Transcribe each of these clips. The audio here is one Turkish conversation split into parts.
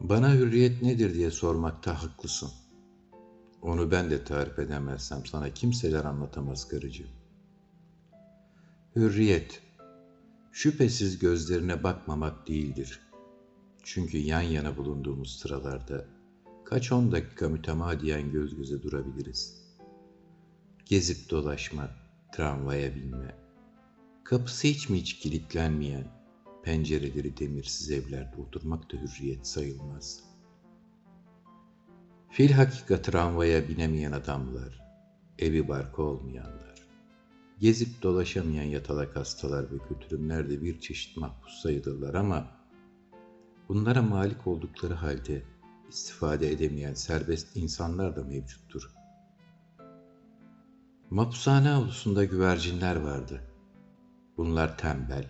Bana hürriyet nedir diye sormakta haklısın. Onu ben de tarif edemezsem sana kimseler anlatamaz karıcığım. Hürriyet, şüphesiz gözlerine bakmamak değildir. Çünkü yan yana bulunduğumuz sıralarda kaç on dakika mütemadiyen göz göze durabiliriz. Gezip dolaşma, tramvaya binme, kapısı hiç mi hiç kilitlenmeyen, pencereleri demirsiz evlerde oturmak da hürriyet sayılmaz. Fil hakika tramvaya binemeyen adamlar, evi barkı olmayanlar, gezip dolaşamayan yatalak hastalar ve kötürümler de bir çeşit mahpus sayılırlar ama bunlara malik oldukları halde istifade edemeyen serbest insanlar da mevcuttur. Mahpushane avlusunda güvercinler vardı. Bunlar tembel,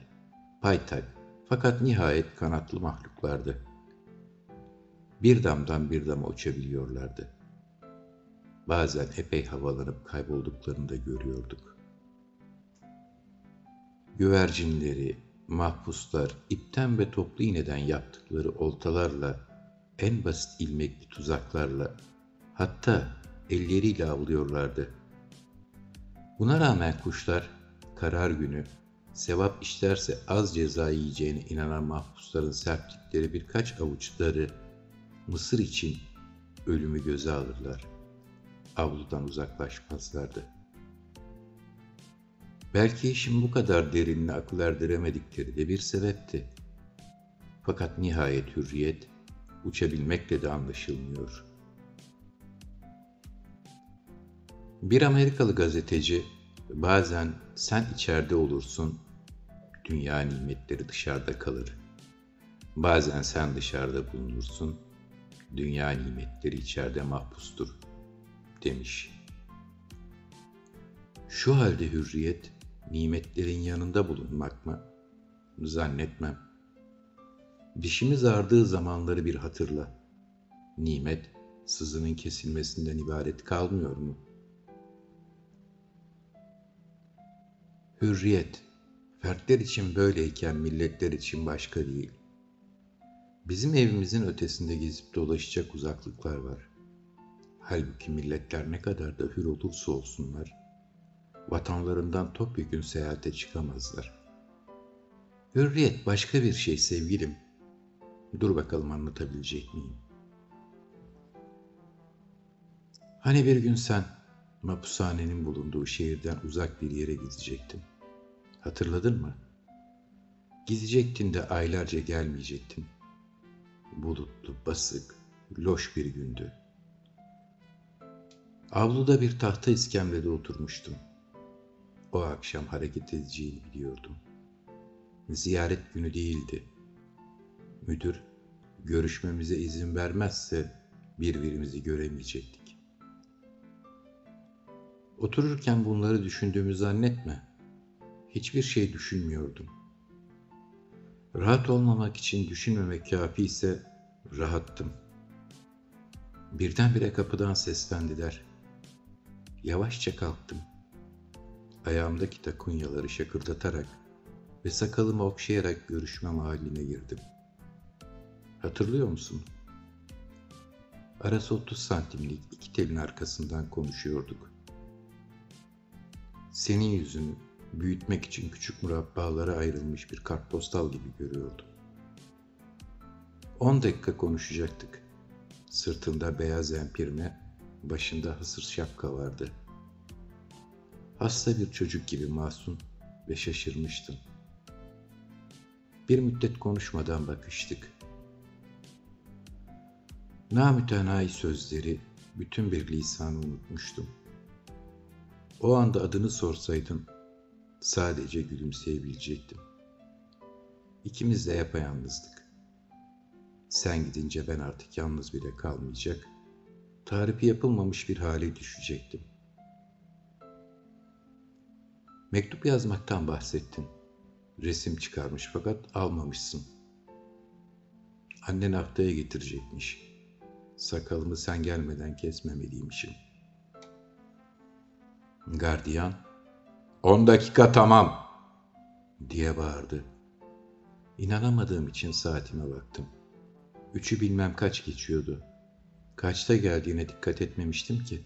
paytak, fakat nihayet kanatlı mahluklardı. Bir damdan bir dama uçabiliyorlardı. Bazen epey havalanıp kaybolduklarını da görüyorduk. Güvercinleri, mahpuslar ipten ve toplu iğneden yaptıkları oltalarla, en basit ilmekli tuzaklarla, hatta elleriyle avlıyorlardı. Buna rağmen kuşlar karar günü sevap işlerse az ceza yiyeceğine inanan mahpusların serptikleri birkaç avuçları Mısır için ölümü göze alırlar. Avludan uzaklaşmazlardı. Belki işin bu kadar derinine akıl erdiremedikleri de bir sebepti. Fakat nihayet hürriyet uçabilmekle de anlaşılmıyor. Bir Amerikalı gazeteci bazen sen içeride olursun, dünya nimetleri dışarıda kalır. Bazen sen dışarıda bulunursun, dünya nimetleri içeride mahpustur demiş. Şu halde hürriyet nimetlerin yanında bulunmak mı? Zannetmem. Dişimiz ağrıdığı zamanları bir hatırla. Nimet sızının kesilmesinden ibaret kalmıyor mu? Hürriyet Fertler için böyleyken milletler için başka değil. Bizim evimizin ötesinde gezip dolaşacak uzaklıklar var. Halbuki milletler ne kadar da hür olursa olsunlar, vatanlarından topyekün seyahate çıkamazlar. Hürriyet başka bir şey sevgilim. Dur bakalım anlatabilecek miyim? Hani bir gün sen mapushanenin bulunduğu şehirden uzak bir yere gidecektin. Hatırladın mı? Gidecektin de aylarca gelmeyecektin. Bulutlu, basık, loş bir gündü. Avluda bir tahta iskemlede oturmuştum. O akşam hareket edeceğini biliyordum. Ziyaret günü değildi. Müdür görüşmemize izin vermezse birbirimizi göremeyecektik. Otururken bunları düşündüğümü zannetme hiçbir şey düşünmüyordum. Rahat olmamak için düşünmemek kafi ise rahattım. Birdenbire kapıdan seslendiler. Yavaşça kalktım. Ayağımdaki takunyaları şakırdatarak ve sakalımı okşayarak görüşme mahalline girdim. Hatırlıyor musun? Arası 30 santimlik iki telin arkasından konuşuyorduk. Senin yüzünü büyütmek için küçük murabbalara ayrılmış bir kartpostal gibi görüyordum. On dakika konuşacaktık. Sırtında beyaz empirme, başında hasır şapka vardı. Hasta bir çocuk gibi masum ve şaşırmıştım. Bir müddet konuşmadan bakıştık. Namütenayi sözleri bütün bir lisanı unutmuştum. O anda adını sorsaydın Sadece gülümseyebilecektim. İkimiz de yapayalnızdık. Sen gidince ben artık yalnız bile kalmayacak, tarifi yapılmamış bir hale düşecektim. Mektup yazmaktan bahsettin. Resim çıkarmış fakat almamışsın. Annen haftaya getirecekmiş. Sakalımı sen gelmeden kesmemeliymişim. Gardiyan On dakika tamam diye bağırdı. İnanamadığım için saatime baktım. Üçü bilmem kaç geçiyordu. Kaçta geldiğine dikkat etmemiştim ki.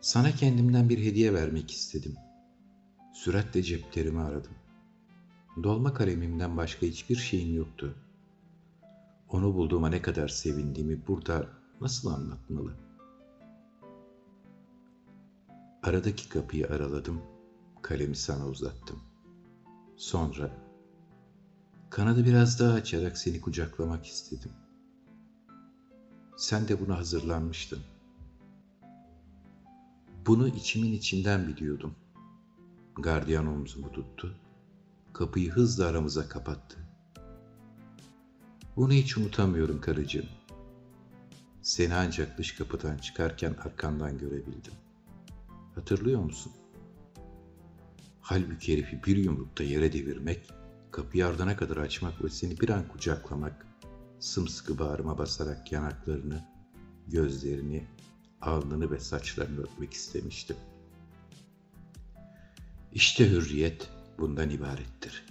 Sana kendimden bir hediye vermek istedim. Süratle ceplerimi aradım. Dolma kalemimden başka hiçbir şeyim yoktu. Onu bulduğuma ne kadar sevindiğimi burada nasıl anlatmalı? Aradaki kapıyı araladım, kalemi sana uzattım. Sonra kanadı biraz daha açarak seni kucaklamak istedim. Sen de buna hazırlanmıştın. Bunu içimin içinden biliyordum. Gardiyan omzumu tuttu. Kapıyı hızla aramıza kapattı. Bunu hiç unutamıyorum karıcığım. Seni ancak dış kapıdan çıkarken arkandan görebildim. Hatırlıyor musun? Halbuki herifi bir yumrukta yere devirmek, kapıyı ardına kadar açmak ve seni bir an kucaklamak, sımsıkı bağrıma basarak yanaklarını, gözlerini, alnını ve saçlarını öpmek istemiştim. İşte hürriyet bundan ibarettir.